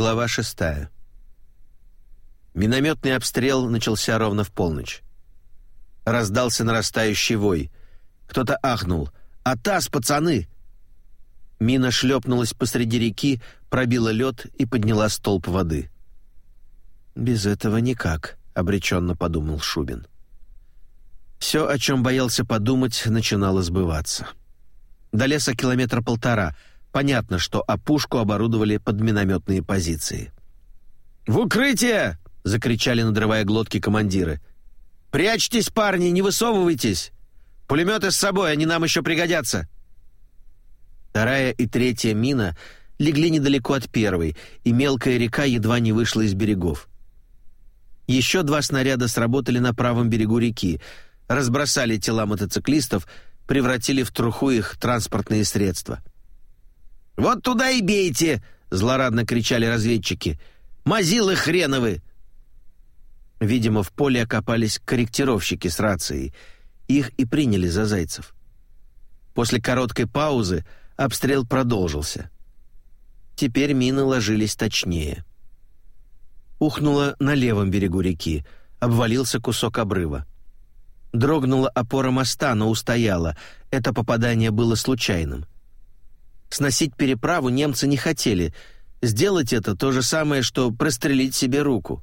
Глава шестая. Минометный обстрел начался ровно в полночь. Раздался нарастающий вой. Кто-то ахнул. «Атас, пацаны!» Мина шлепнулась посреди реки, пробила лед и подняла столб воды. «Без этого никак», — обреченно подумал Шубин. Все, о чем боялся подумать, начинало сбываться. До леса километра полтора — Понятно, что опушку оборудовали под минометные позиции. «В укрытие!» — закричали, надрывая глотки командиры. «Прячьтесь, парни, не высовывайтесь! Пулеметы с собой, они нам еще пригодятся!» Вторая и третья мина легли недалеко от первой, и мелкая река едва не вышла из берегов. Еще два снаряда сработали на правом берегу реки, разбросали тела мотоциклистов, превратили в труху их транспортные средства. «Вот туда и бейте!» — злорадно кричали разведчики. «Мазилы хреновы!» Видимо, в поле окопались корректировщики с рацией. Их и приняли за зайцев. После короткой паузы обстрел продолжился. Теперь мины ложились точнее. Ухнуло на левом берегу реки, обвалился кусок обрыва. Дрогнула опора моста, но устояла. Это попадание было случайным. Сносить переправу немцы не хотели. Сделать это то же самое, что прострелить себе руку.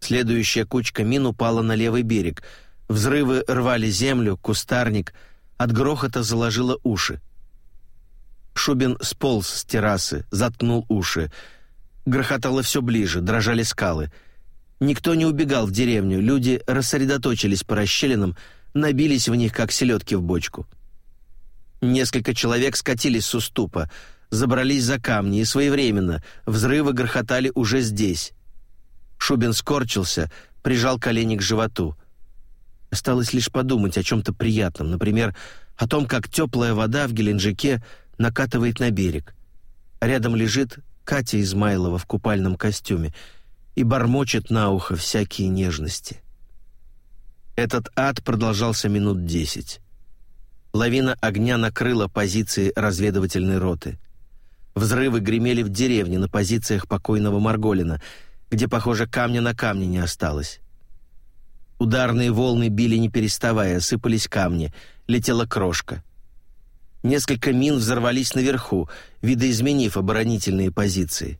Следующая кучка мин упала на левый берег. Взрывы рвали землю, кустарник. От грохота заложило уши. Шубин сполз с террасы, заткнул уши. Грохотало все ближе, дрожали скалы. Никто не убегал в деревню, люди рассредоточились по расщелинам, набились в них, как селедки в бочку. Несколько человек скатились с уступа, забрались за камни и своевременно, взрывы грохотали уже здесь. Шубин скорчился, прижал колени к животу. Осталось лишь подумать о чем-то приятном, например, о том, как теплая вода в Геленджике накатывает на берег. Рядом лежит Катя Измайлова в купальном костюме и бормочет на ухо всякие нежности. Этот ад продолжался минут десять. Лавина огня накрыла позиции разведывательной роты. Взрывы гремели в деревне на позициях покойного Марголина, где, похоже, камня на камне не осталось. Ударные волны били не переставая, сыпались камни, летела крошка. Несколько мин взорвались наверху, видоизменив оборонительные позиции.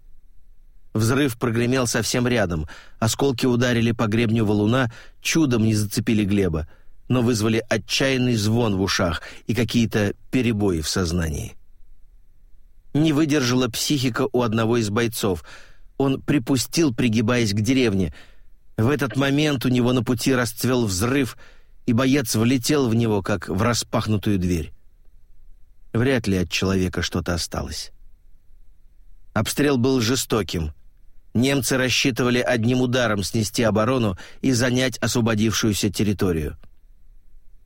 Взрыв прогремел совсем рядом, осколки ударили по гребню валуна, чудом не зацепили Глеба — но вызвали отчаянный звон в ушах и какие-то перебои в сознании. Не выдержала психика у одного из бойцов. Он припустил, пригибаясь к деревне. В этот момент у него на пути расцвел взрыв, и боец влетел в него, как в распахнутую дверь. Вряд ли от человека что-то осталось. Обстрел был жестоким. Немцы рассчитывали одним ударом снести оборону и занять освободившуюся территорию.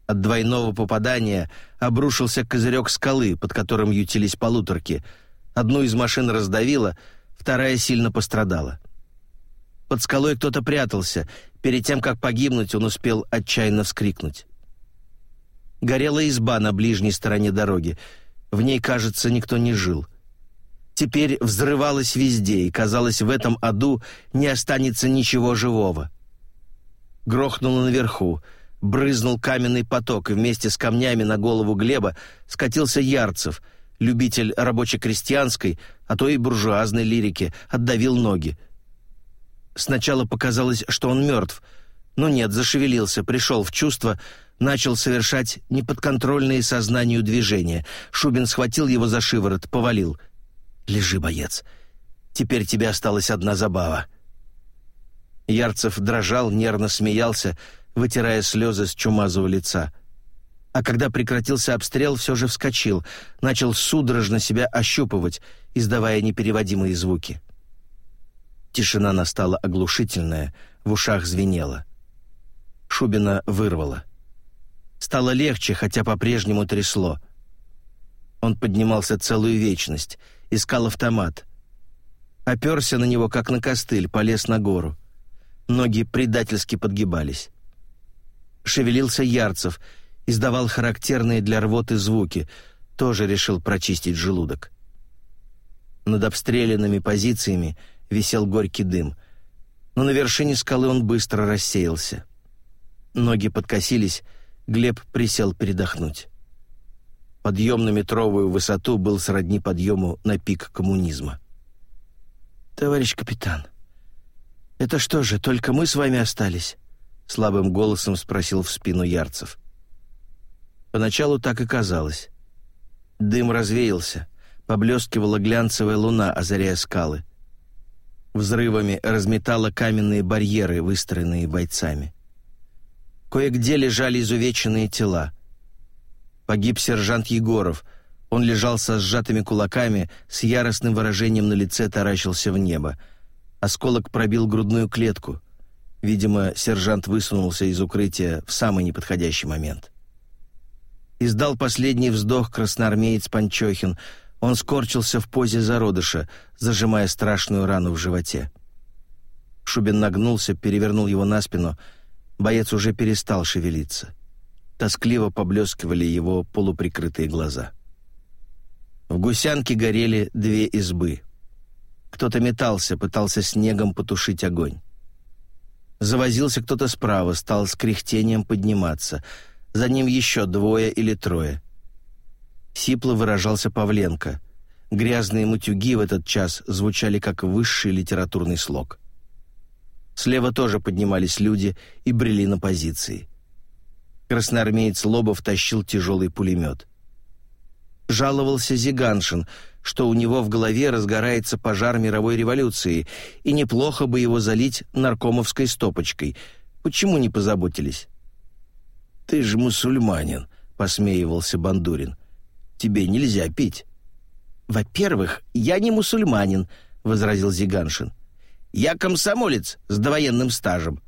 От двойного попадания обрушился козырек скалы, под которым ютились полуторки. Одну из машин раздавило, вторая сильно пострадала. Под скалой кто-то прятался. Перед тем, как погибнуть, он успел отчаянно вскрикнуть. Горела изба на ближней стороне дороги. В ней, кажется, никто не жил. Теперь взрывалось везде, и, казалось, в этом аду не останется ничего живого. Грохнуло наверху — брызнул каменный поток, и вместе с камнями на голову Глеба скатился Ярцев, любитель рабоче-крестьянской, а то и буржуазной лирики, отдавил ноги. Сначала показалось, что он мертв, но нет, зашевелился, пришел в чувство, начал совершать неподконтрольные сознанию движения. Шубин схватил его за шиворот, повалил. «Лежи, боец. Теперь тебе осталась одна забава». Ярцев дрожал, нервно смеялся, вытирая слезы с чумазого лица. А когда прекратился обстрел, все же вскочил, начал судорожно себя ощупывать, издавая непереводимые звуки. Тишина настала оглушительная, в ушах звенела. Шубина вырвала. Стало легче, хотя по-прежнему трясло. Он поднимался целую вечность, искал автомат. Оперся на него, как на костыль, полез на гору. Ноги предательски подгибались шевелился Ярцев, издавал характерные для рвоты звуки, тоже решил прочистить желудок. Над обстрелянными позициями висел горький дым, но на вершине скалы он быстро рассеялся. Ноги подкосились, Глеб присел передохнуть. Подъем на метровую высоту был сродни подъему на пик коммунизма. «Товарищ капитан, это что же, только мы с вами остались?» Слабым голосом спросил в спину Ярцев. Поначалу так и казалось. Дым развеялся, поблескивала глянцевая луна, озаряя скалы. Взрывами разметала каменные барьеры, выстроенные бойцами. Кое-где лежали изувеченные тела. Погиб сержант Егоров. Он лежал со сжатыми кулаками, с яростным выражением на лице таращился в небо. Осколок пробил грудную клетку. Видимо, сержант высунулся из укрытия в самый неподходящий момент. Издал последний вздох красноармеец Панчохин. Он скорчился в позе зародыша, зажимая страшную рану в животе. Шубин нагнулся, перевернул его на спину. Боец уже перестал шевелиться. Тоскливо поблескивали его полуприкрытые глаза. В гусянке горели две избы. Кто-то метался, пытался снегом потушить огонь. Завозился кто-то справа, стал с кряхтением подниматься. За ним еще двое или трое. Сипло выражался Павленко. Грязные мутюги в этот час звучали как высший литературный слог. Слева тоже поднимались люди и брели на позиции. Красноармеец Лобов тащил тяжелый пулемет. Жаловался Зиганшин, что у него в голове разгорается пожар мировой революции, и неплохо бы его залить наркомовской стопочкой. Почему не позаботились? «Ты же мусульманин», — посмеивался Бандурин. «Тебе нельзя пить». «Во-первых, я не мусульманин», — возразил Зиганшин. «Я комсомолец с довоенным стажем.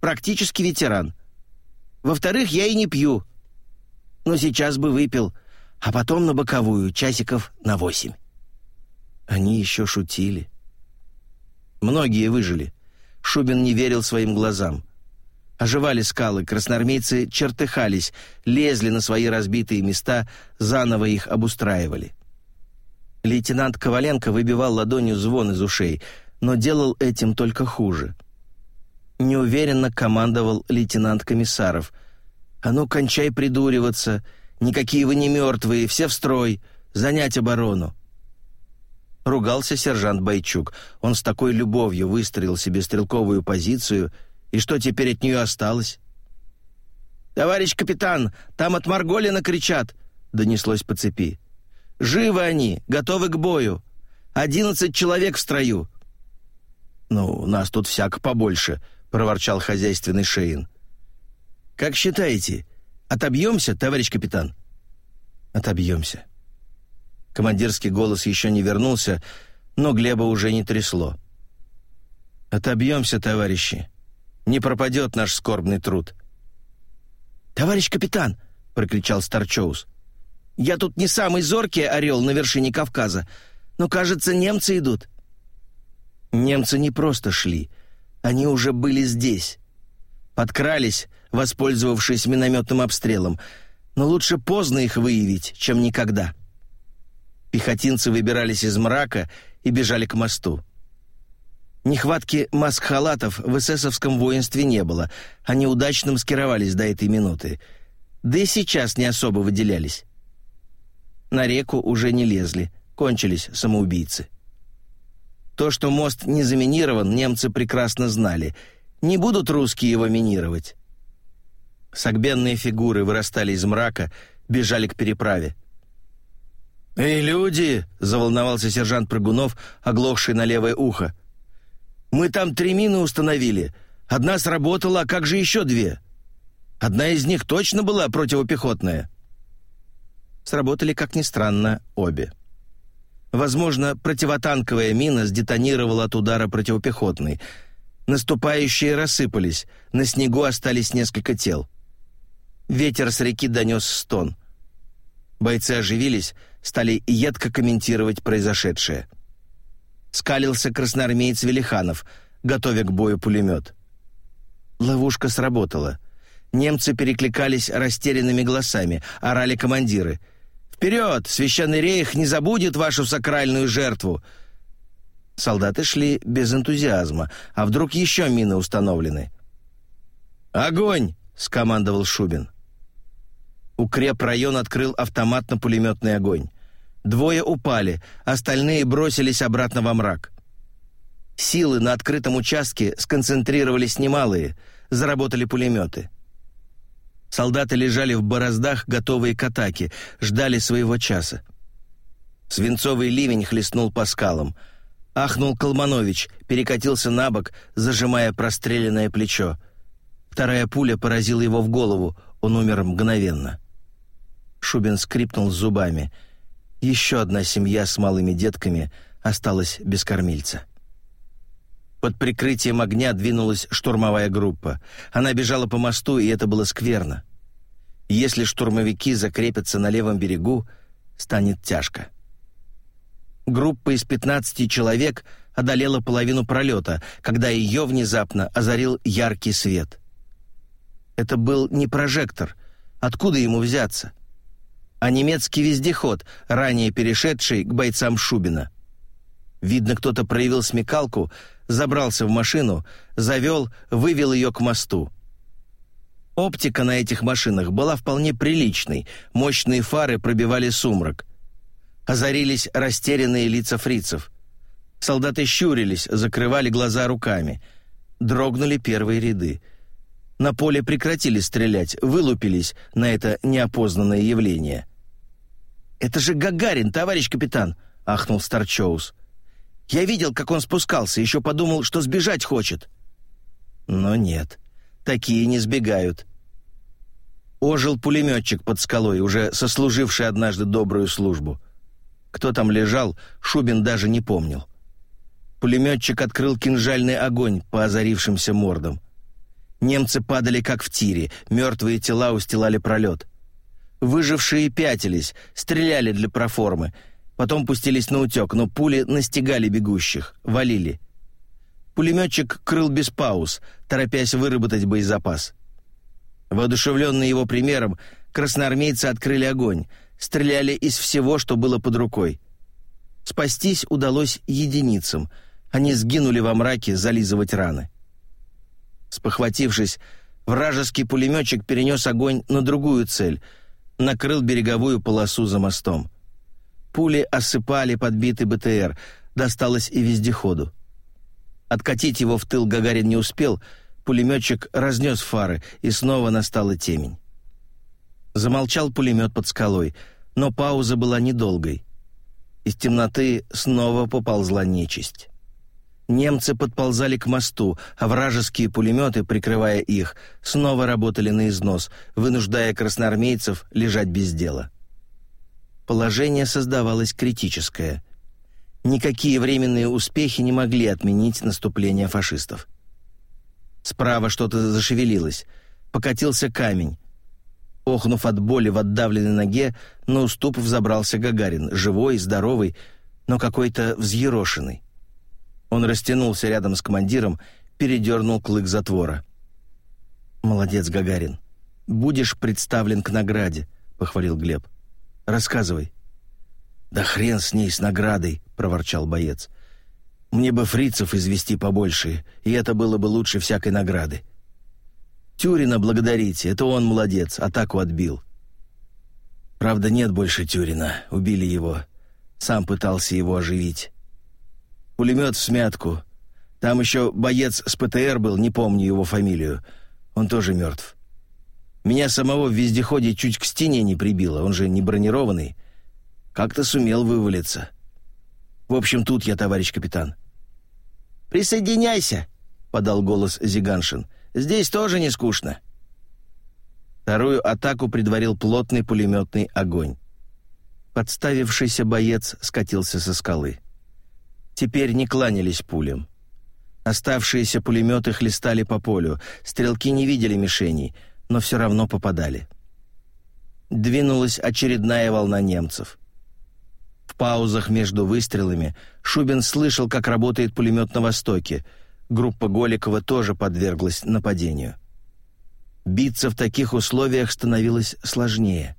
Практически ветеран. Во-вторых, я и не пью. Но сейчас бы выпил, а потом на боковую, часиков на восемь. Они еще шутили. Многие выжили. Шубин не верил своим глазам. Оживали скалы, красноармейцы чертыхались, лезли на свои разбитые места, заново их обустраивали. Лейтенант Коваленко выбивал ладонью звон из ушей, но делал этим только хуже неуверенно командовал лейтенант Комиссаров. «А ну, кончай придуриваться! Никакие вы не мертвые, все в строй! Занять оборону!» Ругался сержант Бойчук. Он с такой любовью выстроил себе стрелковую позицию, и что теперь от нее осталось? «Товарищ капитан, там от Марголина кричат!» — донеслось по цепи. «Живы они, готовы к бою! Одиннадцать человек в строю!» «Ну, нас тут всяко побольше», проворчал хозяйственный Шейн. «Как считаете, отобьемся, товарищ капитан?» «Отобьемся». Командирский голос еще не вернулся, но Глеба уже не трясло. «Отобьемся, товарищи. Не пропадет наш скорбный труд». «Товарищ капитан!» — прокричал Старчоус. «Я тут не самый зоркий орел на вершине Кавказа, но, кажется, немцы идут». Немцы не просто шли — они уже были здесь. Подкрались, воспользовавшись минометным обстрелом, но лучше поздно их выявить, чем никогда. Пехотинцы выбирались из мрака и бежали к мосту. Нехватки маск-халатов в эсэсовском воинстве не было, они удачно маскировались до этой минуты. Да и сейчас не особо выделялись. На реку уже не лезли, кончились самоубийцы. То, что мост не заминирован, немцы прекрасно знали. Не будут русские его минировать. Согбенные фигуры вырастали из мрака, бежали к переправе. «Эй, люди!» — заволновался сержант Прыгунов, оглохший на левое ухо. «Мы там три мины установили. Одна сработала, а как же еще две? Одна из них точно была противопехотная?» Сработали, как ни странно, обе. Возможно, противотанковая мина сдетонировала от удара противопехотной. Наступающие рассыпались, на снегу остались несколько тел. Ветер с реки донес стон. Бойцы оживились, стали едко комментировать произошедшее. Скалился красноармеец Велиханов, готовя к бою пулемет. Ловушка сработала. Немцы перекликались растерянными голосами, орали командиры — Вперед! Священный рейх не забудет вашу сакральную жертву!» Солдаты шли без энтузиазма. А вдруг еще мины установлены? «Огонь!» — скомандовал Шубин. Укрепрайон открыл автоматно-пулеметный огонь. Двое упали, остальные бросились обратно во мрак. Силы на открытом участке сконцентрировались немалые, заработали пулеметы. Солдаты лежали в бороздах, готовые к атаке, ждали своего часа. Свинцовый ливень хлестнул по скалам. Ахнул Колманович, перекатился на бок, зажимая простреленное плечо. Вторая пуля поразила его в голову, он умер мгновенно. Шубин скрипнул зубами. Еще одна семья с малыми детками осталась без кормильца. Под прикрытием огня двинулась штурмовая группа. Она бежала по мосту, и это было скверно. Если штурмовики закрепятся на левом берегу, станет тяжко. Группа из 15 человек одолела половину пролета, когда ее внезапно озарил яркий свет. Это был не прожектор. Откуда ему взяться? А немецкий вездеход, ранее перешедший к бойцам Шубина. Видно, кто-то проявил смекалку — забрался в машину, завел, вывел ее к мосту. Оптика на этих машинах была вполне приличной, мощные фары пробивали сумрак. Озарились растерянные лица фрицев. Солдаты щурились, закрывали глаза руками. Дрогнули первые ряды. На поле прекратили стрелять, вылупились на это неопознанное явление. «Это же Гагарин, товарищ капитан!» — ахнул Старчоус. Я видел, как он спускался, еще подумал, что сбежать хочет. Но нет, такие не сбегают. Ожил пулеметчик под скалой, уже сослуживший однажды добрую службу. Кто там лежал, Шубин даже не помнил. Пулеметчик открыл кинжальный огонь по озарившимся мордам. Немцы падали, как в тире, мертвые тела устилали пролет. Выжившие пятились, стреляли для проформы — Потом пустились на утек, но пули настигали бегущих, валили. Пулеметчик крыл без пауз, торопясь выработать боезапас. Воодушевленные его примером, красноармейцы открыли огонь, стреляли из всего, что было под рукой. Спастись удалось единицам. Они сгинули во мраке зализывать раны. Спохватившись, вражеский пулеметчик перенес огонь на другую цель, накрыл береговую полосу за мостом. Пули осыпали подбитый БТР, досталось и вездеходу. Откатить его в тыл Гагарин не успел, пулеметчик разнес фары, и снова настала темень. Замолчал пулемет под скалой, но пауза была недолгой. Из темноты снова поползла нечисть. Немцы подползали к мосту, а вражеские пулеметы, прикрывая их, снова работали на износ, вынуждая красноармейцев лежать без дела. Положение создавалось критическое. Никакие временные успехи не могли отменить наступление фашистов. Справа что-то зашевелилось. Покатился камень. Охнув от боли в отдавленной ноге, на уступ взобрался Гагарин, живой, здоровый, но какой-то взъерошенный. Он растянулся рядом с командиром, передернул клык затвора. «Молодец, Гагарин. Будешь представлен к награде», — похвалил Глеб. Рассказывай». «Да хрен с ней, с наградой», — проворчал боец. «Мне бы фрицев извести побольше, и это было бы лучше всякой награды. Тюрина благодарите, это он молодец, атаку отбил». «Правда, нет больше Тюрина, убили его. Сам пытался его оживить. Пулемет в смятку. Там еще боец с ПТР был, не помню его фамилию. Он тоже мертв. Меня самого в вездеходе чуть к стене не прибило, он же не бронированный. Как-то сумел вывалиться. В общем, тут я, товарищ капитан». «Присоединяйся», — подал голос Зиганшин. «Здесь тоже не скучно». Вторую атаку предварил плотный пулеметный огонь. Подставившийся боец скатился со скалы. Теперь не кланялись пулям. Оставшиеся пулеметы хлестали по полю, стрелки не видели мишеней — но все равно попадали. Двинулась очередная волна немцев. В паузах между выстрелами Шубин слышал, как работает пулемет на востоке. Группа Голикова тоже подверглась нападению. Биться в таких условиях становилось сложнее.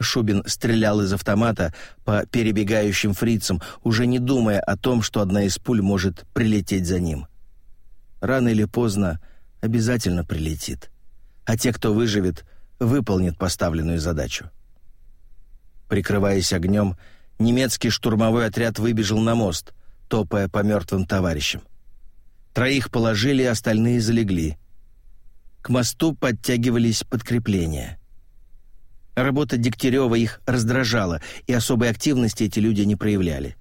Шубин стрелял из автомата по перебегающим фрицам, уже не думая о том, что одна из пуль может прилететь за ним. Рано или поздно обязательно прилетит. А те, кто выживет, выполнит поставленную задачу. Прикрываясь огнем, немецкий штурмовой отряд выбежал на мост, топая по мертвым товарищам. Троих положили, остальные залегли. К мосту подтягивались подкрепления. Работа Дегтярева их раздражала, и особой активности эти люди не проявляли.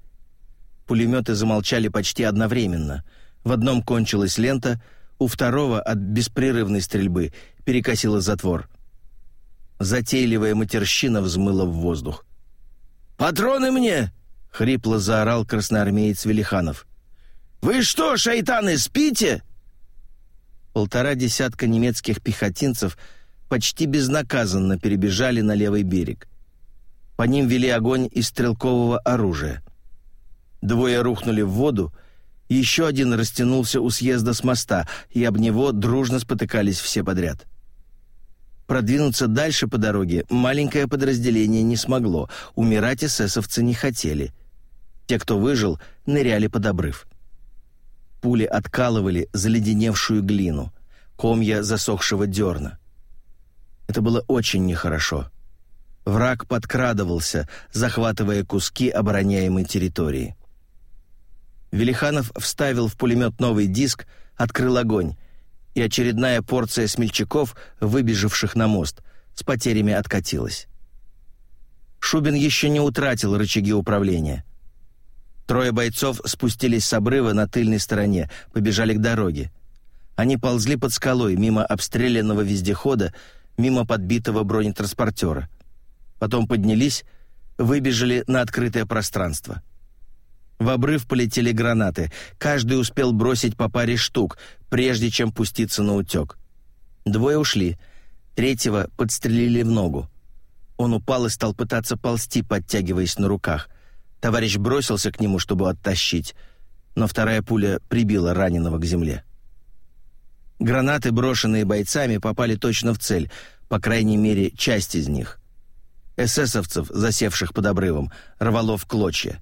Пулеметы замолчали почти одновременно. В одном кончилась лента, у второго от беспрерывной стрельбы перекосило затвор. Затейливая матерщина взмыла в воздух. «Патроны мне!» — хрипло заорал красноармеец Велиханов. «Вы что, шайтаны, спите?» Полтора десятка немецких пехотинцев почти безнаказанно перебежали на левый берег. По ним вели огонь из стрелкового оружия. Двое рухнули в воду, еще один растянулся у съезда с моста, и об него дружно спотыкались все подряд. Продвинуться дальше по дороге маленькое подразделение не смогло, умирать эсэсовцы не хотели. Те, кто выжил, ныряли под обрыв. Пули откалывали заледеневшую глину, комья засохшего дерна. Это было очень нехорошо. Враг подкрадывался, захватывая куски обороняемой территории. Велиханов вставил в пулемет новый диск, открыл огонь — и очередная порция смельчаков, выбежавших на мост, с потерями откатилась. Шубин еще не утратил рычаги управления. Трое бойцов спустились с обрыва на тыльной стороне, побежали к дороге. Они ползли под скалой, мимо обстрелянного вездехода, мимо подбитого бронетранспортера. Потом поднялись, выбежали на открытое пространство. В обрыв полетели гранаты. Каждый успел бросить по паре штук, прежде чем пуститься на утек. Двое ушли. Третьего подстрелили в ногу. Он упал и стал пытаться ползти, подтягиваясь на руках. Товарищ бросился к нему, чтобы оттащить, но вторая пуля прибила раненого к земле. Гранаты, брошенные бойцами, попали точно в цель, по крайней мере, часть из них. Эсэсовцев, засевших под обрывом, рвало в клочья.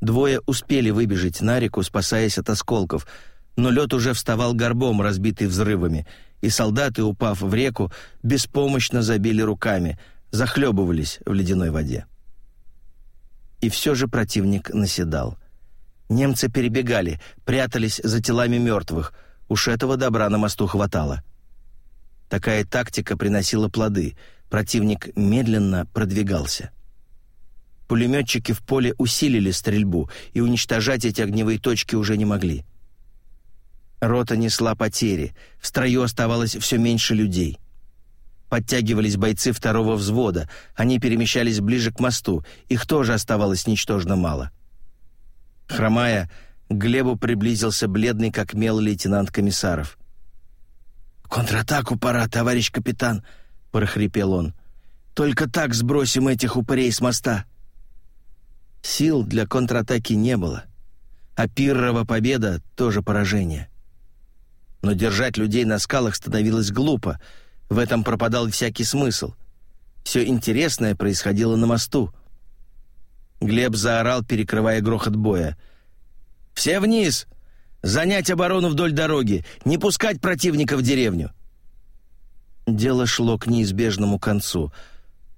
Двое успели выбежать на реку, спасаясь от осколков, но лед уже вставал горбом, разбитый взрывами, и солдаты, упав в реку, беспомощно забили руками, захлебывались в ледяной воде. И все же противник наседал. Немцы перебегали, прятались за телами мертвых, уж этого добра на мосту хватало. Такая тактика приносила плоды, противник медленно продвигался. Пулеметчики в поле усилили стрельбу, и уничтожать эти огневые точки уже не могли. Рота несла потери, в строю оставалось все меньше людей. Подтягивались бойцы второго взвода, они перемещались ближе к мосту, их тоже оставалось ничтожно мало. Хромая, Глебу приблизился бледный как мел лейтенант Комиссаров. «Контратаку пора, товарищ капитан», — прохрипел он. «Только так сбросим этих упырей с моста». Сил для контратаки не было. А Пиррова победа — тоже поражение. Но держать людей на скалах становилось глупо. В этом пропадал всякий смысл. Все интересное происходило на мосту. Глеб заорал, перекрывая грохот боя. «Все вниз! Занять оборону вдоль дороги! Не пускать противника в деревню!» Дело шло к неизбежному концу,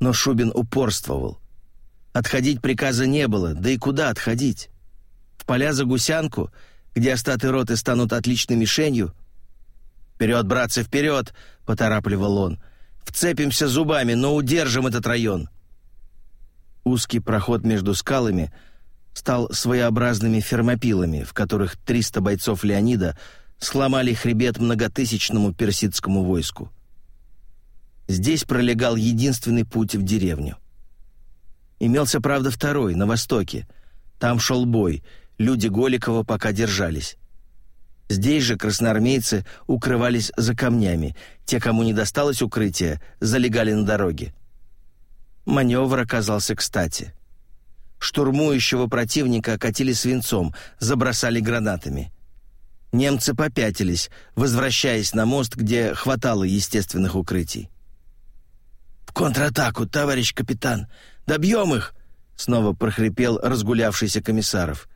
но Шубин упорствовал. Отходить приказа не было, да и куда отходить? В поля за гусянку, где остаты роты станут отличной мишенью? «Вперед, братцы, вперед!» — поторапливал он. «Вцепимся зубами, но удержим этот район!» Узкий проход между скалами стал своеобразными фермопилами, в которых 300 бойцов Леонида сломали хребет многотысячному персидскому войску. Здесь пролегал единственный путь в деревню. Имелся, правда, второй, на востоке. Там шел бой, люди Голикова пока держались. Здесь же красноармейцы укрывались за камнями. Те, кому не досталось укрытия, залегали на дороге. Маневр оказался кстати. Штурмующего противника окатили свинцом, забросали гранатами. Немцы попятились, возвращаясь на мост, где хватало естественных укрытий контратаку, товарищ капитан! Добьем их!» Снова прохрипел разгулявшийся комиссаров.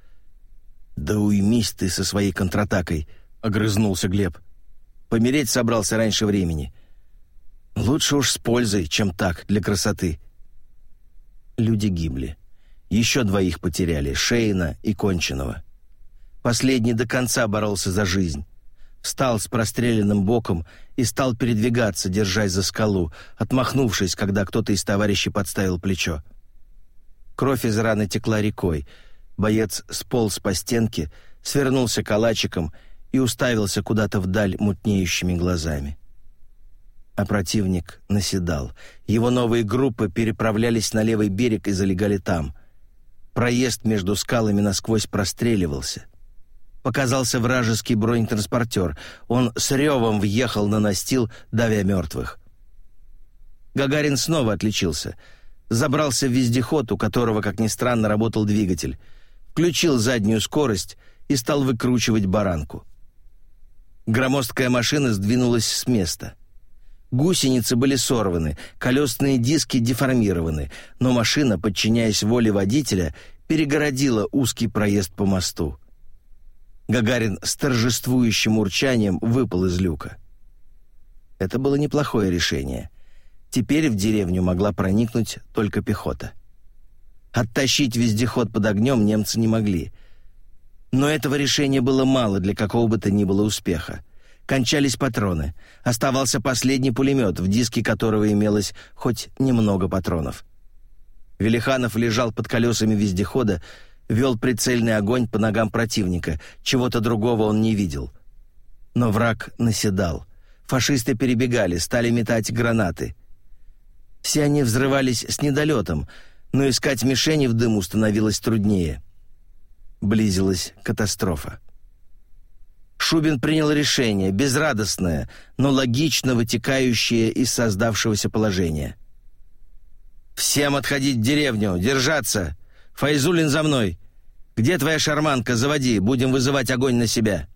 «Да уймись ты со своей контратакой!» — огрызнулся Глеб. «Помереть собрался раньше времени. Лучше уж с пользой, чем так, для красоты». Люди гибли. Еще двоих потеряли — Шейна и Конченого. Последний до конца боролся за жизнь. Встал с простреленным боком и стал передвигаться, держась за скалу, отмахнувшись, когда кто-то из товарищей подставил плечо. Кровь из раны текла рекой. Боец сполз по стенке, свернулся калачиком и уставился куда-то вдаль мутнеющими глазами. А противник наседал. Его новые группы переправлялись на левый берег и залегали там. Проезд между скалами насквозь простреливался. Показался вражеский бронетранспортер. Он с ревом въехал на настил, давя мертвых. Гагарин снова отличился — забрался в вездеход, у которого, как ни странно, работал двигатель, включил заднюю скорость и стал выкручивать баранку. Громоздкая машина сдвинулась с места. Гусеницы были сорваны, колесные диски деформированы, но машина, подчиняясь воле водителя, перегородила узкий проезд по мосту. Гагарин с торжествующим урчанием выпал из люка. Это было неплохое решение — Теперь в деревню могла проникнуть только пехота. Оттащить вездеход под огнем немцы не могли. Но этого решения было мало для какого бы то ни было успеха. Кончались патроны. Оставался последний пулемет, в диске которого имелось хоть немного патронов. Велиханов лежал под колесами вездехода, вел прицельный огонь по ногам противника. Чего-то другого он не видел. Но враг наседал. Фашисты перебегали, стали метать гранаты. Все они взрывались с недолетом, но искать мишени в дыму становилось труднее. Близилась катастрофа. Шубин принял решение, безрадостное, но логично вытекающее из создавшегося положения. «Всем отходить в деревню, держаться! Файзулин за мной! Где твоя шарманка? Заводи, будем вызывать огонь на себя!»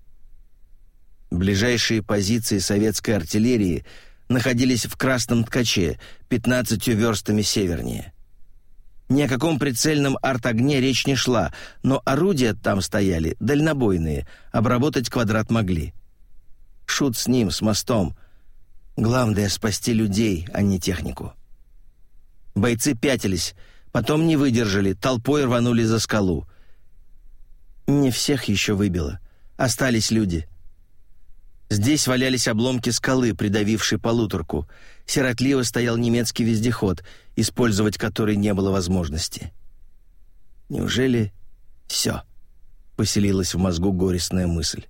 Ближайшие позиции советской артиллерии — находились в Красном Ткаче, 15 верстами севернее. Ни о каком прицельном артогне речь не шла, но орудия там стояли, дальнобойные, обработать квадрат могли. Шут с ним, с мостом. Главное — спасти людей, а не технику. Бойцы пятились, потом не выдержали, толпой рванули за скалу. Не всех еще выбило. Остались люди — Здесь валялись обломки скалы, придавившей полуторку. Сиротливо стоял немецкий вездеход, использовать который не было возможности. Неужели все? Поселилась в мозгу горестная мысль.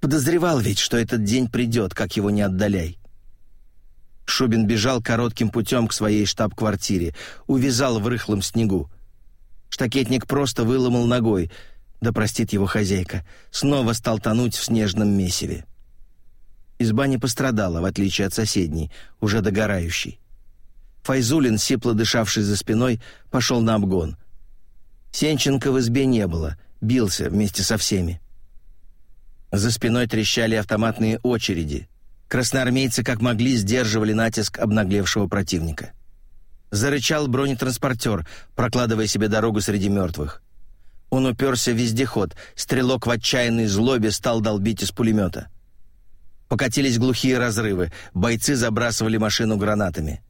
Подозревал ведь, что этот день придет, как его не отдаляй. Шубин бежал коротким путем к своей штаб-квартире, увязал в рыхлом снегу. Штакетник просто выломал ногой — да простит его хозяйка, снова стал тонуть в снежном месиве. Изба не пострадала, в отличие от соседней, уже догорающей. Файзулин, сипло дышавший за спиной, пошел на обгон. Сенченко в избе не было, бился вместе со всеми. За спиной трещали автоматные очереди. Красноармейцы как могли сдерживали натиск обнаглевшего противника. Зарычал бронетранспортер, прокладывая себе дорогу среди мертвых. Он уперся в вездеход. Стрелок в отчаянной злобе стал долбить из пулемета. Покатились глухие разрывы. Бойцы забрасывали машину гранатами.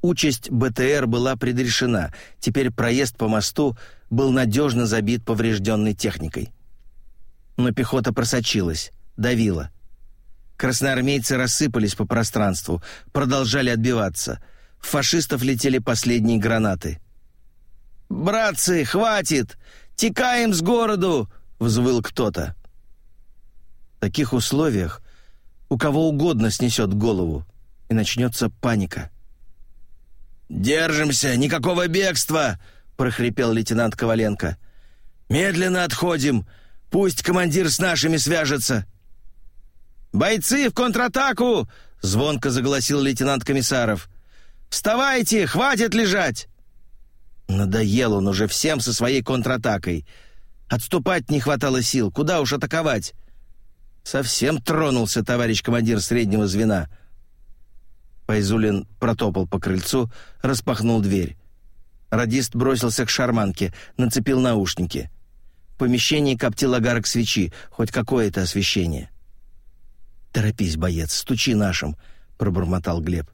Участь БТР была предрешена. Теперь проезд по мосту был надежно забит поврежденной техникой. Но пехота просочилась, давила. Красноармейцы рассыпались по пространству, продолжали отбиваться. В фашистов летели последние гранаты. «Братцы, хватит! Текаем с городу!» — взвыл кто-то. Таких условиях у кого угодно снесет голову, и начнется паника. «Держимся! Никакого бегства!» — прохрипел лейтенант Коваленко. «Медленно отходим! Пусть командир с нашими свяжется!» «Бойцы в контратаку!» — звонко заголосил лейтенант Комиссаров. «Вставайте! Хватит лежать!» Надоел он уже всем со своей контратакой. Отступать не хватало сил, куда уж атаковать. Совсем тронулся товарищ командир среднего звена. Файзулин протопал по крыльцу, распахнул дверь. Радист бросился к шарманке, нацепил наушники. В помещении коптил огарок свечи, хоть какое-то освещение. «Торопись, боец, стучи нашим», — пробормотал Глеб.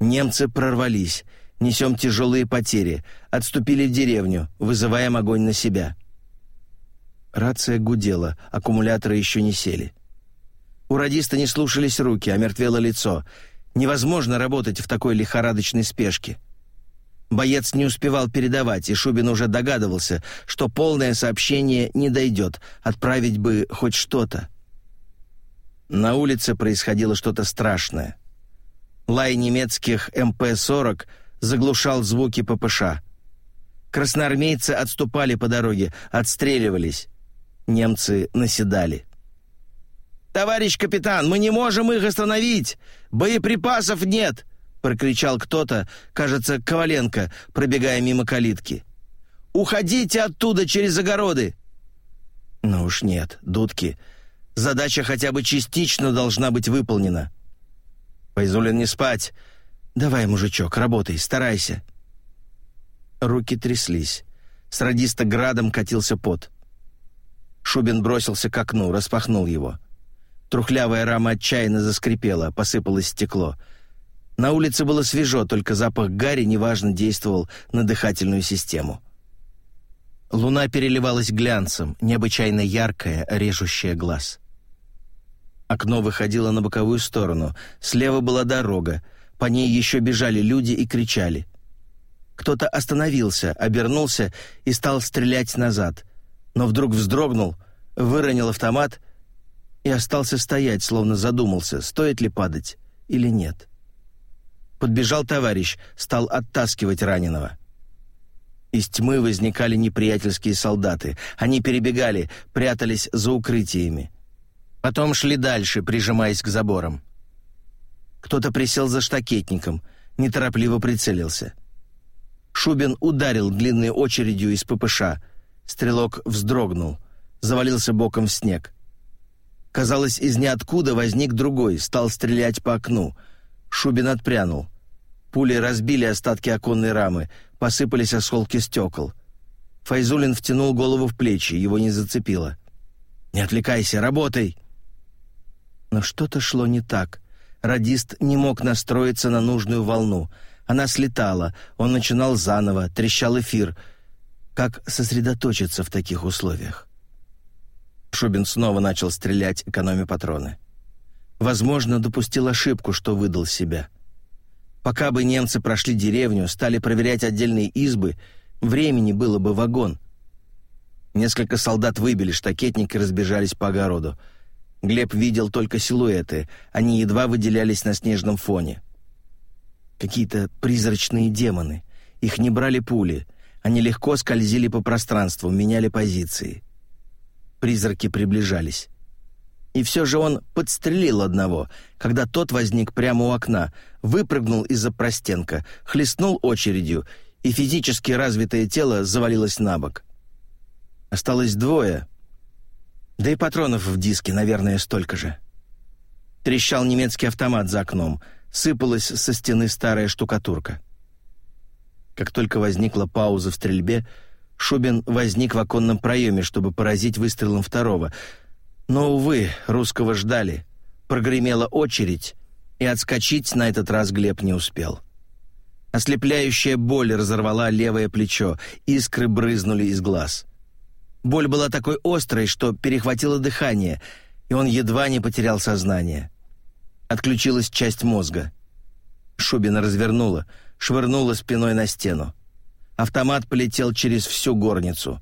Немцы прорвались. Несем тяжелые потери. Отступили в деревню, вызываем огонь на себя. Рация гудела, аккумуляторы еще не сели. У радиста не слушались руки, а мертвело лицо. Невозможно работать в такой лихорадочной спешке. Боец не успевал передавать, и Шубин уже догадывался, что полное сообщение не дойдет, отправить бы хоть что-то. На улице происходило что-то страшное. Лай немецких МП-40 заглушал звуки ППШ. Красноармейцы отступали по дороге, отстреливались. Немцы наседали. «Товарищ капитан, мы не можем их остановить! Боеприпасов нет!» — прокричал кто-то, кажется, Коваленко, пробегая мимо калитки. «Уходите оттуда через огороды!» «Ну уж нет, дудки. Задача хотя бы частично должна быть выполнена». «Файзулин, не спать! Давай, мужичок, работай, старайся!» Руки тряслись. С радиста градом катился пот. Шубин бросился к окну, распахнул его. Трухлявая рама отчаянно заскрипела, посыпалось стекло. На улице было свежо, только запах гари неважно действовал на дыхательную систему. Луна переливалась глянцем, необычайно яркая, режущая глаз. Окно выходило на боковую сторону. Слева была дорога. По ней еще бежали люди и кричали. Кто-то остановился, обернулся и стал стрелять назад. Но вдруг вздрогнул, выронил автомат и остался стоять, словно задумался, стоит ли падать или нет. Подбежал товарищ, стал оттаскивать раненого. Из тьмы возникали неприятельские солдаты. Они перебегали, прятались за укрытиями. Потом шли дальше, прижимаясь к заборам. Кто-то присел за штакетником, неторопливо прицелился. Шубин ударил длинной очередью из ППШ. Стрелок вздрогнул, завалился боком в снег. Казалось, из ниоткуда возник другой, стал стрелять по окну. Шубин отпрянул. Пули разбили остатки оконной рамы, посыпались осколки стекол. Файзулин втянул голову в плечи, его не зацепило. «Не отвлекайся, работай!» Но что-то шло не так. Радист не мог настроиться на нужную волну. Она слетала, он начинал заново, трещал эфир. Как сосредоточиться в таких условиях? Шубин снова начал стрелять, экономя патроны. Возможно, допустил ошибку, что выдал себя. Пока бы немцы прошли деревню, стали проверять отдельные избы, времени было бы вагон. Несколько солдат выбили штакетник и разбежались по огороду. Глеб видел только силуэты, они едва выделялись на снежном фоне. Какие-то призрачные демоны. Их не брали пули. Они легко скользили по пространству, меняли позиции. Призраки приближались. И все же он подстрелил одного, когда тот возник прямо у окна, выпрыгнул из-за простенка, хлестнул очередью, и физически развитое тело завалилось на бок. Осталось двое, да и патронов в диске, наверное, столько же. Трещал немецкий автомат за окном, сыпалась со стены старая штукатурка. Как только возникла пауза в стрельбе, Шубин возник в оконном проеме, чтобы поразить выстрелом второго. Но, увы, русского ждали. Прогремела очередь, и отскочить на этот раз Глеб не успел. Ослепляющая боль разорвала левое плечо, искры брызнули из глаз. Боль была такой острой, что перехватило дыхание, и он едва не потерял сознание. Отключилась часть мозга. Шубина развернула, швырнула спиной на стену. Автомат полетел через всю горницу.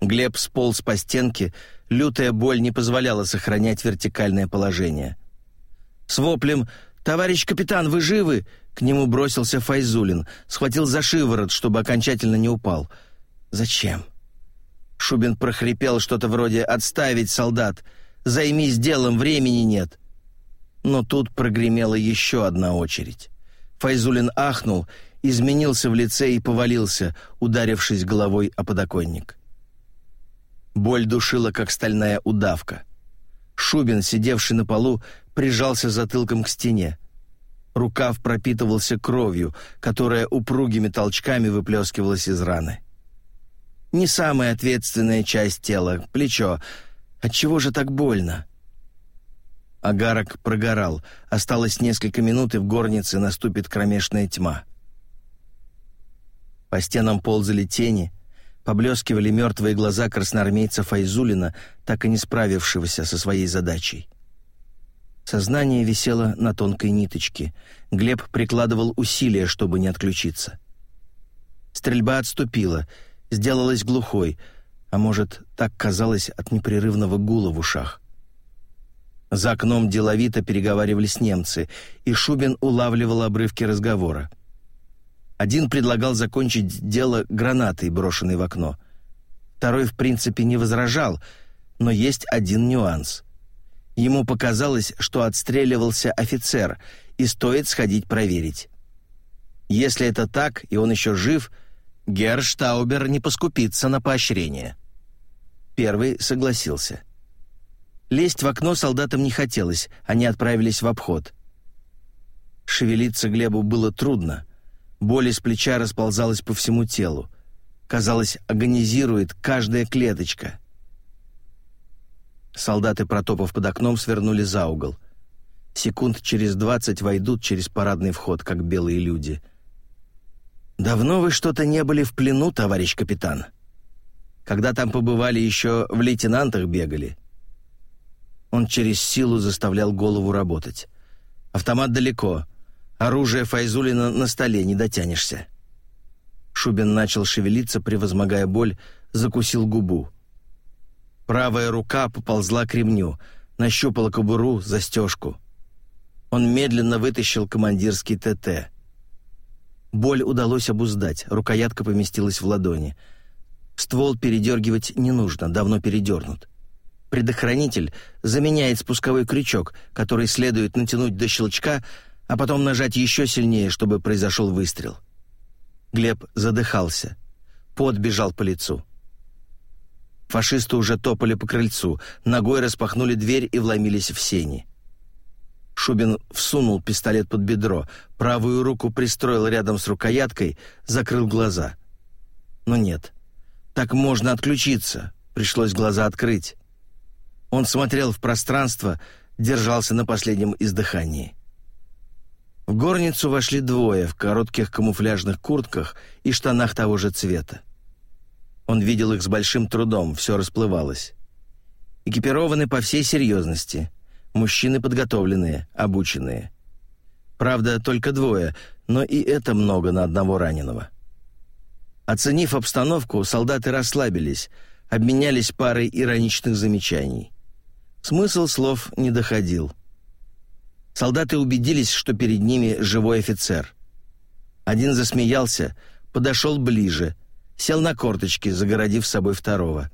Глеб сполз по стенке, лютая боль не позволяла сохранять вертикальное положение. С воплем «Товарищ капитан, вы живы?» к нему бросился Файзулин, схватил за шиворот, чтобы окончательно не упал. «Зачем?» Шубин прохрипел что-то вроде «Отставить, солдат! Займись делом, времени нет!» Но тут прогремела еще одна очередь. Файзулин ахнул изменился в лице и повалился, ударившись головой о подоконник. Боль душила, как стальная удавка. Шубин, сидевший на полу, прижался затылком к стене. Рукав пропитывался кровью, которая упругими толчками выплескивалась из раны. Не самая ответственная часть тела, плечо. Отчего же так больно? Агарок прогорал. Осталось несколько минут, и в горнице наступит кромешная тьма. По стенам ползали тени, поблескивали мертвые глаза красноармейца Файзулина, так и не справившегося со своей задачей. Сознание висело на тонкой ниточке. Глеб прикладывал усилия, чтобы не отключиться. Стрельба отступила, сделалась глухой, а может, так казалось от непрерывного гула в ушах. За окном деловито переговаривались немцы, и Шубин улавливал обрывки разговора. Один предлагал закончить дело гранатой, брошенной в окно. Второй, в принципе, не возражал, но есть один нюанс. Ему показалось, что отстреливался офицер, и стоит сходить проверить. Если это так, и он еще жив, Герштаубер не поскупится на поощрение. Первый согласился. Лезть в окно солдатам не хотелось, они отправились в обход. Шевелиться Глебу было трудно. Боль из плеча расползалась по всему телу. Казалось, агонизирует каждая клеточка. Солдаты, протопав под окном, свернули за угол. Секунд через двадцать войдут через парадный вход, как белые люди. «Давно вы что-то не были в плену, товарищ капитан? Когда там побывали, еще в лейтенантах бегали?» Он через силу заставлял голову работать. Автомат далеко. Оружие Файзулина на столе, не дотянешься. Шубин начал шевелиться, превозмогая боль, закусил губу. Правая рука поползла к ремню, нащупала кобуру, застежку. Он медленно вытащил командирский ТТ. Боль удалось обуздать, рукоятка поместилась в ладони. Ствол передергивать не нужно, давно передернут. Предохранитель заменяет спусковой крючок, который следует натянуть до щелчка, а потом нажать еще сильнее, чтобы произошел выстрел. Глеб задыхался. Пот бежал по лицу. Фашисты уже топали по крыльцу, ногой распахнули дверь и вломились в сени. Шубин всунул пистолет под бедро, правую руку пристроил рядом с рукояткой, закрыл глаза. Но нет, так можно отключиться, пришлось глаза открыть. Он смотрел в пространство, держался на последнем издыхании. В горницу вошли двое в коротких камуфляжных куртках и штанах того же цвета. Он видел их с большим трудом, все расплывалось. Экипированы по всей серьезности. Мужчины подготовленные, обученные. Правда, только двое, но и это много на одного раненого. Оценив обстановку, солдаты расслабились, обменялись парой ироничных замечаний. Смысл слов не доходил. Солдаты убедились, что перед ними живой офицер. Один засмеялся, подошел ближе, сел на корточки, загородив собой второго.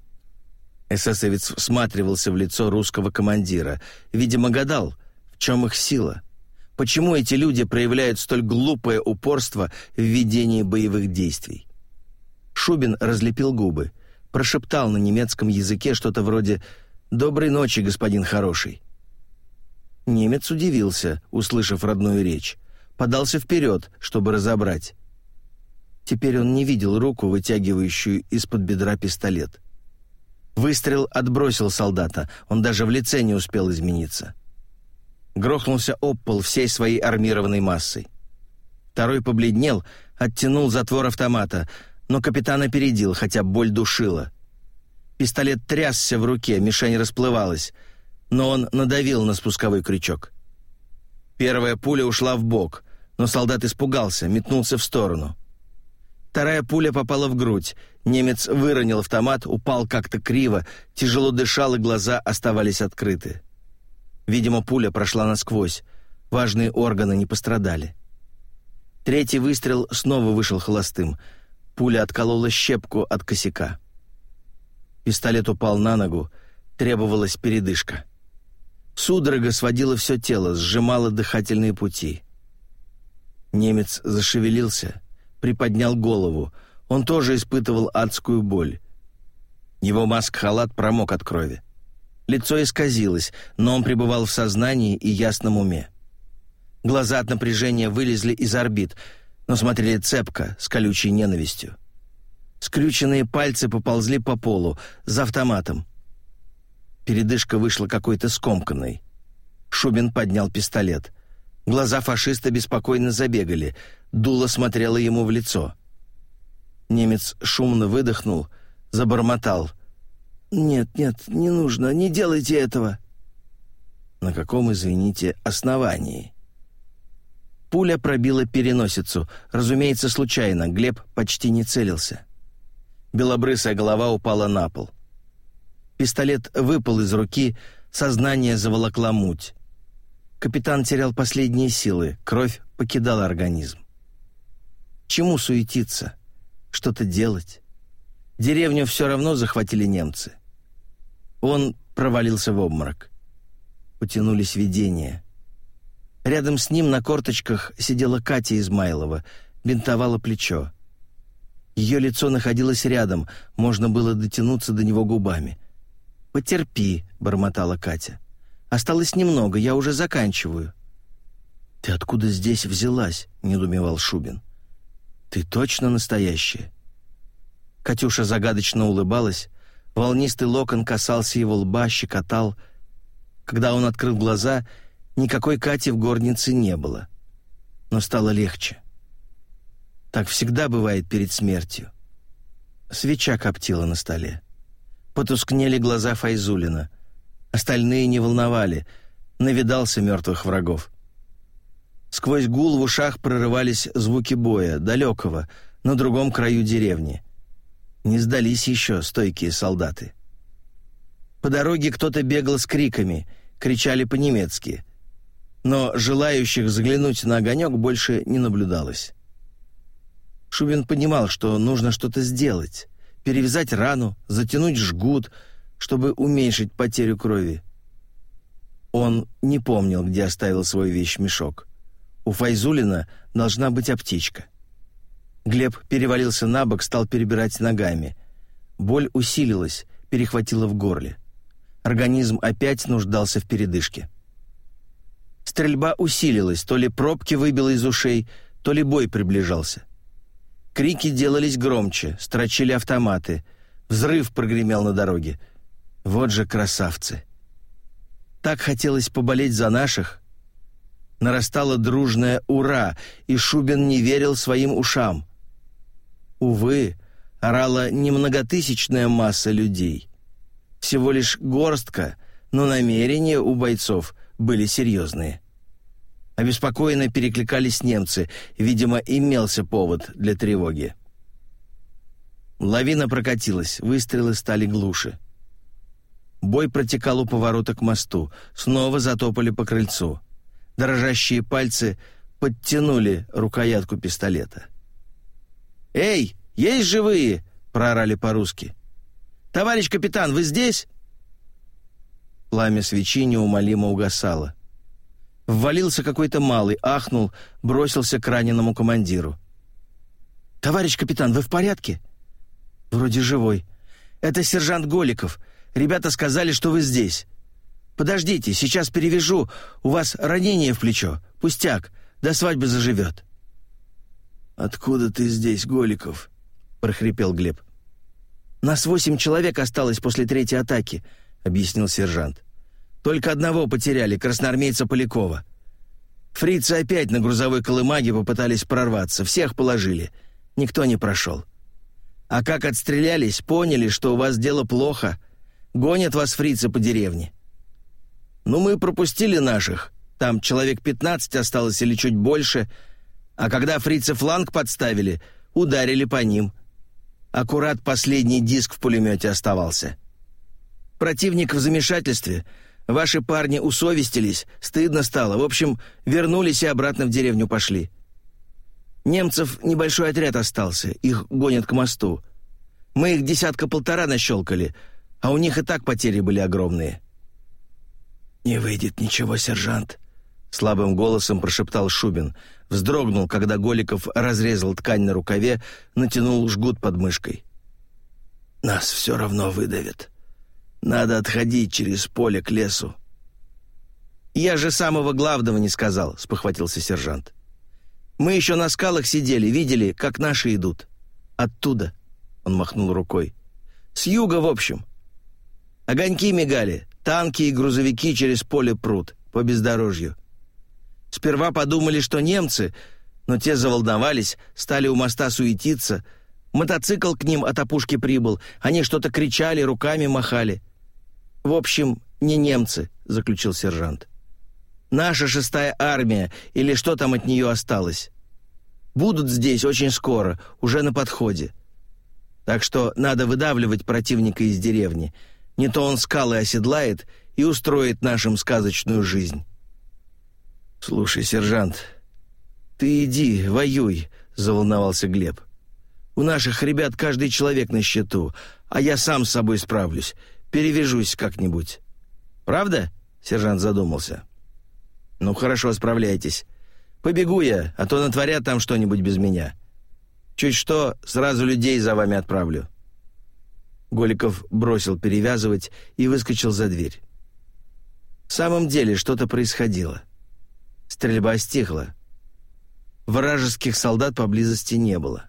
Эсэсовец всматривался в лицо русского командира. Видимо, гадал, в чем их сила. Почему эти люди проявляют столь глупое упорство в ведении боевых действий? Шубин разлепил губы, прошептал на немецком языке что-то вроде «Доброй ночи, господин хороший». Немец удивился, услышав родную речь. Подался вперед, чтобы разобрать. Теперь он не видел руку, вытягивающую из-под бедра пистолет. Выстрел отбросил солдата, он даже в лице не успел измениться. Грохнулся об пол всей своей армированной массой. Второй побледнел, оттянул затвор автомата, но капитан опередил, хотя боль душила. Пистолет трясся в руке, мишень расплывалась, но он надавил на спусковой крючок. Первая пуля ушла в бок, но солдат испугался, метнулся в сторону. Вторая пуля попала в грудь. Немец выронил автомат, упал как-то криво, тяжело дышал, и глаза оставались открыты. Видимо, пуля прошла насквозь. Важные органы не пострадали. Третий выстрел снова вышел холостым. Пуля отколола щепку от косяка. Пистолет упал на ногу, требовалась передышка. Судорога сводила все тело, сжимала дыхательные пути. Немец зашевелился, приподнял голову. Он тоже испытывал адскую боль. Его маск-халат промок от крови. Лицо исказилось, но он пребывал в сознании и ясном уме. Глаза от напряжения вылезли из орбит, но смотрели цепко, с колючей ненавистью. Скрюченные пальцы поползли по полу, за автоматом. Передышка вышла какой-то скомканной. Шубин поднял пистолет. Глаза фашиста беспокойно забегали, дуло смотрело ему в лицо. Немец шумно выдохнул, забормотал. «Нет, нет, не нужно, не делайте этого!» На каком, извините, основании? Пуля пробила переносицу. Разумеется, случайно. Глеб почти не целился. Белобрысая голова упала на пол. Пистолет выпал из руки, сознание заволокла муть. Капитан терял последние силы, кровь покидала организм. Чему суетиться? Что-то делать? Деревню все равно захватили немцы. Он провалился в обморок. Потянулись видения. Рядом с ним на корточках сидела Катя Измайлова, бинтовала плечо. Ее лицо находилось рядом, можно было дотянуться до него губами. «Потерпи», — бормотала Катя. «Осталось немного, я уже заканчиваю». «Ты откуда здесь взялась?» — недумевал Шубин. «Ты точно настоящая?» Катюша загадочно улыбалась, волнистый локон касался его лба, щекотал. Когда он открыл глаза, никакой Кати в горнице не было. Но стало легче. Так всегда бывает перед смертью. Свеча коптила на столе. Потускнели глаза Файзулина. Остальные не волновали. Навидался мертвых врагов. Сквозь гул в ушах прорывались звуки боя, далекого, на другом краю деревни. Не сдались еще стойкие солдаты. По дороге кто-то бегал с криками, кричали по-немецки. Но желающих заглянуть на огонек больше не наблюдалось. Шубин понимал, что нужно что-то сделать. Перевязать рану, затянуть жгут, чтобы уменьшить потерю крови. Он не помнил, где оставил свой вещмешок. У Файзулина должна быть аптечка. Глеб перевалился на бок, стал перебирать ногами. Боль усилилась, перехватила в горле. Организм опять нуждался в передышке. Стрельба усилилась, то ли пробки выбило из ушей, то ли бой приближался. Крики делались громче, строчили автоматы. Взрыв прогремел на дороге. Вот же красавцы. Так хотелось поболеть за наших. Нарастало дружное «Ура!», и Шубин не верил своим ушам. Увы, орала немноготысячная масса людей. Всего лишь горстка, но намерения у бойцов были серьезные. Обеспокоенно перекликались немцы. Видимо, имелся повод для тревоги. Лавина прокатилась, выстрелы стали глуше. Бой протекал у поворота к мосту. Снова затопали по крыльцу. Дрожащие пальцы подтянули рукоятку пистолета. «Эй, есть живые?» — проорали по-русски. «Товарищ капитан, вы здесь?» Пламя свечи неумолимо угасало. Ввалился какой-то малый, ахнул, бросился к раненому командиру. «Товарищ капитан, вы в порядке?» «Вроде живой. Это сержант Голиков. Ребята сказали, что вы здесь. Подождите, сейчас перевяжу. У вас ранение в плечо. Пустяк. До свадьбы заживет». «Откуда ты здесь, Голиков?» — прохрипел Глеб. «Нас восемь человек осталось после третьей атаки», — объяснил сержант. Только одного потеряли, красноармейца Полякова. Фрицы опять на грузовой колымаге попытались прорваться, всех положили. Никто не прошел. А как отстрелялись, поняли, что у вас дело плохо. Гонят вас фрицы по деревне. Ну, мы пропустили наших. Там человек 15 осталось или чуть больше. А когда фрицы фланг подставили, ударили по ним. Аккурат последний диск в пулемете оставался. Противник в замешательстве — Ваши парни усовестились, стыдно стало. В общем, вернулись и обратно в деревню пошли. Немцев небольшой отряд остался, их гонят к мосту. Мы их десятка-полтора нащелкали, а у них и так потери были огромные». «Не выйдет ничего, сержант», — слабым голосом прошептал Шубин. Вздрогнул, когда Голиков разрезал ткань на рукаве, натянул жгут под мышкой. «Нас все равно выдавят. Надо отходить через поле к лесу. «Я же самого главного не сказал», — спохватился сержант. «Мы еще на скалах сидели, видели, как наши идут. Оттуда», — он махнул рукой. «С юга, в общем. Огоньки мигали, танки и грузовики через поле прут, по бездорожью. Сперва подумали, что немцы, но те заволновались, стали у моста суетиться. Мотоцикл к ним от опушки прибыл, они что-то кричали, руками махали. В общем, не немцы», — заключил сержант. «Наша шестая армия, или что там от нее осталось. Будут здесь очень скоро, уже на подходе. Так что надо выдавливать противника из деревни. Не то он скалы оседлает и устроит нашим сказочную жизнь». «Слушай, сержант, ты иди, воюй», — заволновался Глеб. «У наших ребят каждый человек на счету, а я сам с собой справлюсь, перевяжусь как-нибудь». «Правда?» — сержант задумался. «Ну хорошо, справляйтесь. Побегу я, а то натворят там что-нибудь без меня. Чуть что, сразу людей за вами отправлю». Голиков бросил перевязывать и выскочил за дверь. В самом деле что-то происходило. Стрельба стихла. Вражеских солдат поблизости не было.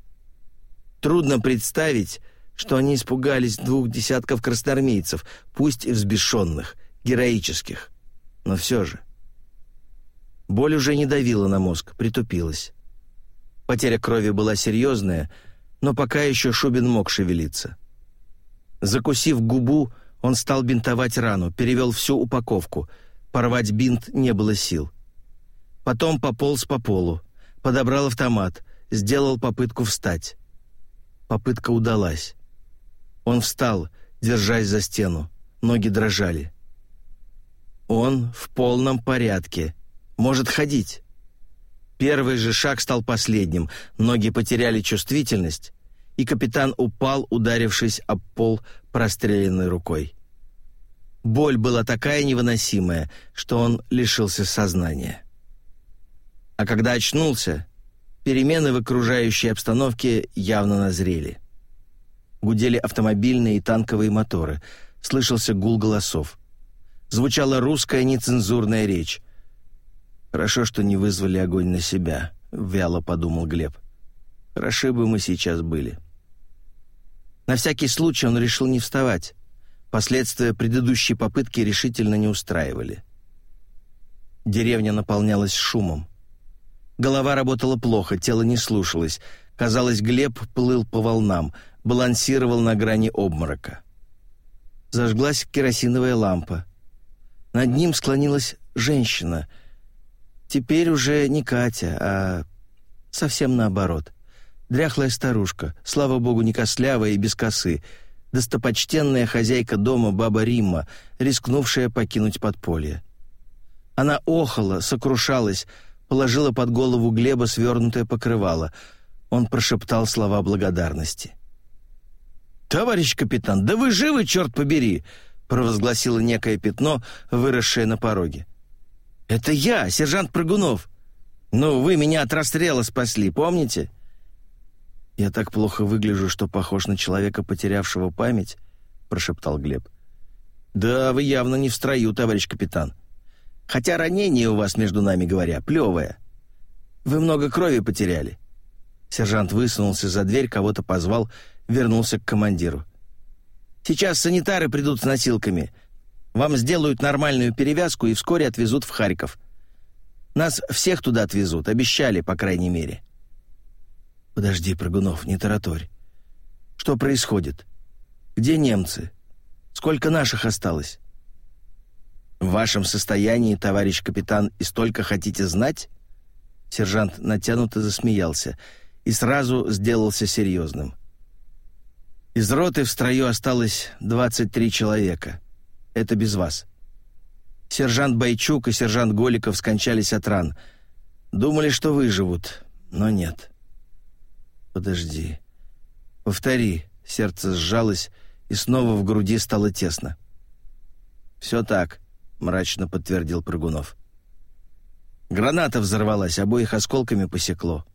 Трудно представить, что они испугались двух десятков красноармейцев, пусть и взбешенных, героических, но все же. Боль уже не давила на мозг, притупилась. Потеря крови была серьезная, но пока еще Шубин мог шевелиться. Закусив губу, он стал бинтовать рану, перевел всю упаковку. Порвать бинт не было сил. Потом пополз по полу, подобрал автомат, сделал попытку встать. Попытка удалась. Он встал, держась за стену. Ноги дрожали. Он в полном порядке. Может ходить. Первый же шаг стал последним. Ноги потеряли чувствительность, и капитан упал, ударившись об пол простреленной рукой. Боль была такая невыносимая, что он лишился сознания. А когда очнулся, перемены в окружающей обстановке явно назрели. Гудели автомобильные и танковые моторы, слышался гул голосов. Звучала русская нецензурная речь. «Хорошо, что не вызвали огонь на себя», — вяло подумал Глеб. «Хороши бы мы сейчас были». На всякий случай он решил не вставать. Последствия предыдущей попытки решительно не устраивали. Деревня наполнялась шумом. Голова работала плохо, тело не слушалось. Казалось, Глеб плыл по волнам, балансировал на грани обморока. Зажглась керосиновая лампа. Над ним склонилась женщина. Теперь уже не Катя, а совсем наоборот. Дряхлая старушка, слава богу, не костлявая и без косы, достопочтенная хозяйка дома баба Римма, рискнувшая покинуть подполье. Она охала, сокрушалась, положила под голову Глеба свернутое покрывало. Он прошептал слова благодарности. «Товарищ капитан, да вы живы, черт побери!» провозгласило некое пятно, выросшее на пороге. «Это я, сержант Прыгунов. Ну, вы меня от расстрела спасли, помните?» «Я так плохо выгляжу, что похож на человека, потерявшего память», — прошептал Глеб. «Да, вы явно не в строю, товарищ капитан. Хотя ранение у вас, между нами говоря, плевое. Вы много крови потеряли». Сержант высунулся за дверь, кого-то позвал, вернулся к командиру. «Сейчас санитары придут с носилками. Вам сделают нормальную перевязку и вскоре отвезут в Харьков. Нас всех туда отвезут, обещали, по крайней мере». «Подожди, Прыгунов, не тараторь. Что происходит? Где немцы? Сколько наших осталось?» «В вашем состоянии, товарищ капитан, и столько хотите знать?» Сержант натянуто засмеялся и сразу сделался серьезным. «Из роты в строю осталось 23 человека. Это без вас. Сержант Байчук и сержант Голиков скончались от ран. Думали, что выживут, но нет». «Подожди. Повтори». Сердце сжалось, и снова в груди стало тесно. «Все так», — мрачно подтвердил Прыгунов. «Граната взорвалась, обоих осколками посекло.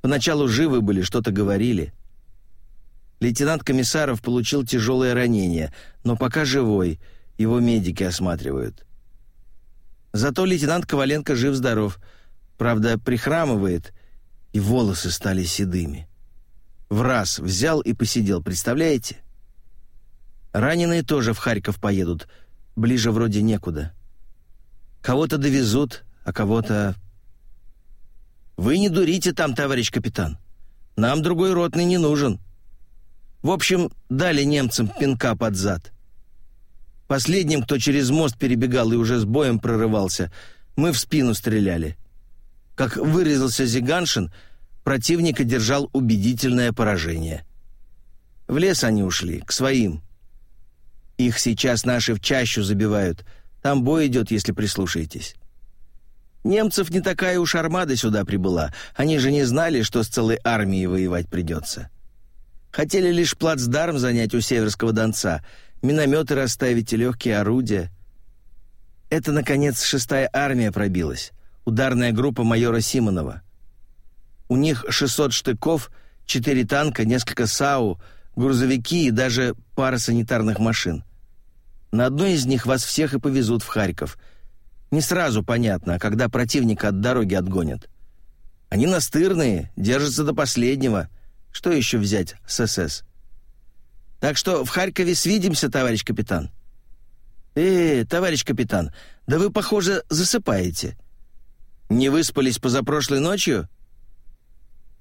Поначалу живы были, что-то говорили. Лейтенант Комиссаров получил тяжелое ранение, но пока живой, его медики осматривают. Зато лейтенант Коваленко жив-здоров. Правда, прихрамывает, и волосы стали седыми. В раз взял и посидел, представляете? Раненые тоже в Харьков поедут. Ближе вроде некуда. Кого-то довезут, а кого-то... Вы не дурите там, товарищ капитан. Нам другой ротный не нужен. В общем, дали немцам пинка под зад. Последним, кто через мост перебегал и уже с боем прорывался, мы в спину стреляли. Как вырезался Зиганшин, противник одержал убедительное поражение. В лес они ушли, к своим. Их сейчас наши в чащу забивают. Там бой идет, если прислушаетесь. Немцев не такая уж армада сюда прибыла. Они же не знали, что с целой армией воевать придется. Хотели лишь плацдарм занять у Северского Донца, минометы расставить и легкие орудия. Это, наконец, шестая армия пробилась, ударная группа майора Симонова. У них 600 штыков, 4 танка, несколько САУ, грузовики и даже пара санитарных машин. На одной из них вас всех и повезут в Харьков. Не сразу понятно, а когда противника от дороги отгонят. Они настырные, держатся до последнего. Что еще взять с СС? Так что в Харькове свидимся, товарищ капитан. Э, товарищ капитан, да вы, похоже, засыпаете. Не выспались позапрошлой ночью?